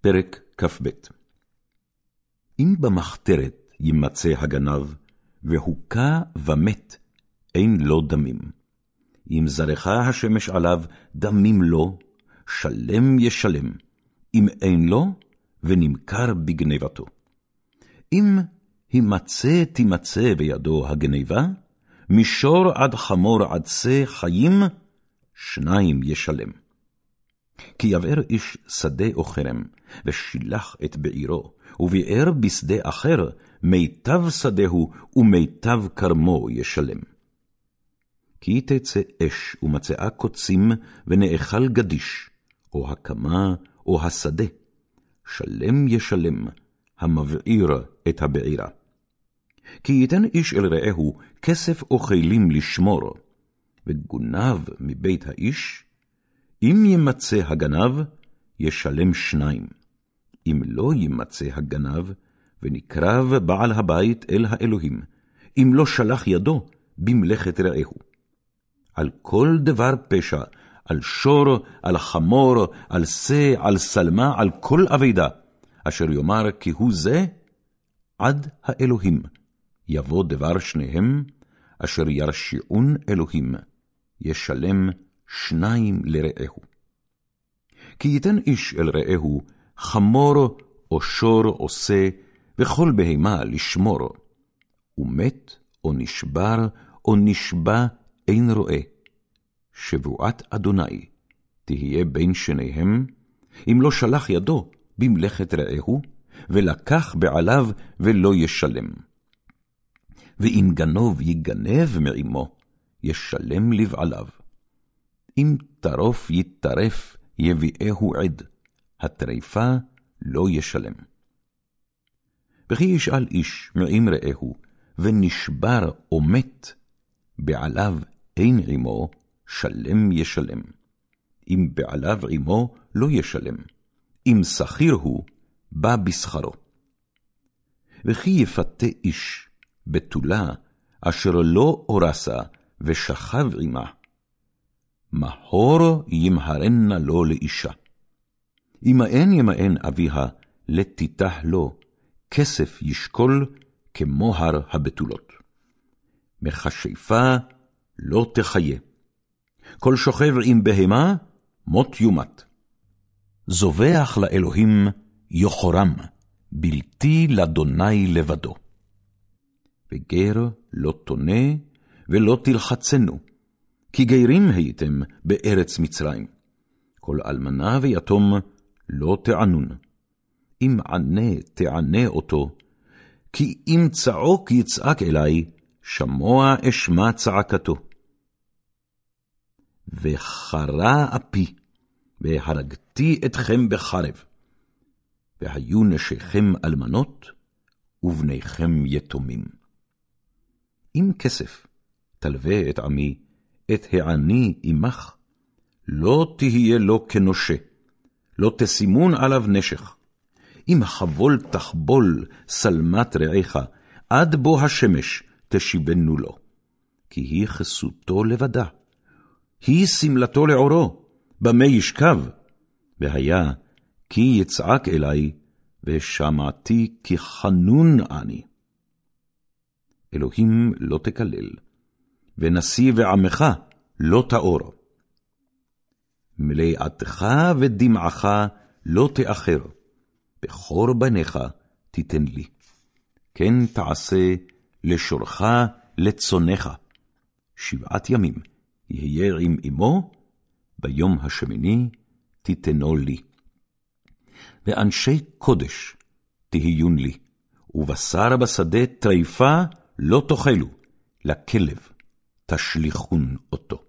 פרק כ"ב אם במחתרת יימצא הגנב, והוכה ומת, אין לו דמים. אם זרחה השמש עליו, דמים לו, שלם ישלם. אם אין לו, ונמכר בגנבתו. אם הימצא תימצא בידו הגנבה, מישור עד חמור עד שא חיים, שניים ישלם. כי יבער איש שדה או חרם, ושילח את בעירו, וביער בשדה אחר, מיטב שדהו ומיטב כרמו ישלם. כי תצא אש ומצאה קוצים, ונאכל גדיש, או הקמה, או השדה, שלם ישלם, המבעיר את הבעירה. כי ייתן איש אל רעהו כסף או כלים לשמור, וגונב מבית האיש, אם ימצא הגנב, ישלם שניים. אם לא ימצא הגנב, ונקרב בעל הבית אל האלוהים, אם לא שלח ידו במלאכת רעהו. על כל דבר פשע, על שור, על חמור, על שא, על שלמה, על כל אבידה, אשר יאמר כי הוא זה, עד האלוהים. יבוא דבר שניהם, אשר ירשיעון אלוהים, ישלם שניים לרעהו. כי ייתן איש אל רעהו חמור או שור או שא, וכל בהמה לשמור. ומת או נשבר או נשבע אין רואה. שבועת אדוני תהיה בין שניהם, אם לא שלח ידו במלאכת רעהו, ולקח בעליו ולא ישלם. ואם גנוב יגנב מעמו, ישלם לבעליו. אם טרוף יטרף, יביאהו עד, הטריפה לא ישלם. וכי ישאל איש מעם רעהו, ונשבר או מת, בעליו אין עמו, שלם ישלם. אם בעליו עמו, לא ישלם. אם שכיר הוא, בא בשכרו. וכי יפתה איש בתולה, אשר לא אורסה, ושכב עמה, מהור ימהרנה לו לאישה. ימאן ימאן אביה, לתיתח לו, כסף ישקול כמוהר הבתולות. מכשפה לא תחיה. כל שוכב עם בהמה, מות יומת. זובח לאלוהים יוחרם, בלתי לאדוני לבדו. וגר לא תונה, ולא תלחצנו, כי גרים הייתם בארץ מצרים. כל אלמנה ויתום לא תענון. אם ענה תענה אותו, כי אם צעוק יצעק אלי, שמוע אשמע צעקתו. וחרה אפי, והרגתי אתכם בחרב. והיו נשיכם אלמנות, ובניכם יתומים. אם כסף תלווה את עמי, את העני עמך, לא תהיה לו כנושה, לא תסימון עליו נשך. אם חבול תחבול שלמת רעך, עד בוא השמש תשיבנו לו. כי היא כסותו לבדה, היא שמלתו לעורו, במה ישכב? והיה, כי יצעק אלי, ושמעתי כי חנון אני. אלוהים לא תקלל, ונשיא ועמך לא תאור. מלאתך ודמעך לא תאחר, בכור בניך תיתן לי. כן תעשה לשורך לצונך. שבעת ימים יהיה עם אמו, ביום השמיני תיתנו לי. ואנשי קודש תהיון לי, ובשר בשדה טריפה לא תאכלו, לכלב תשליכון אותו.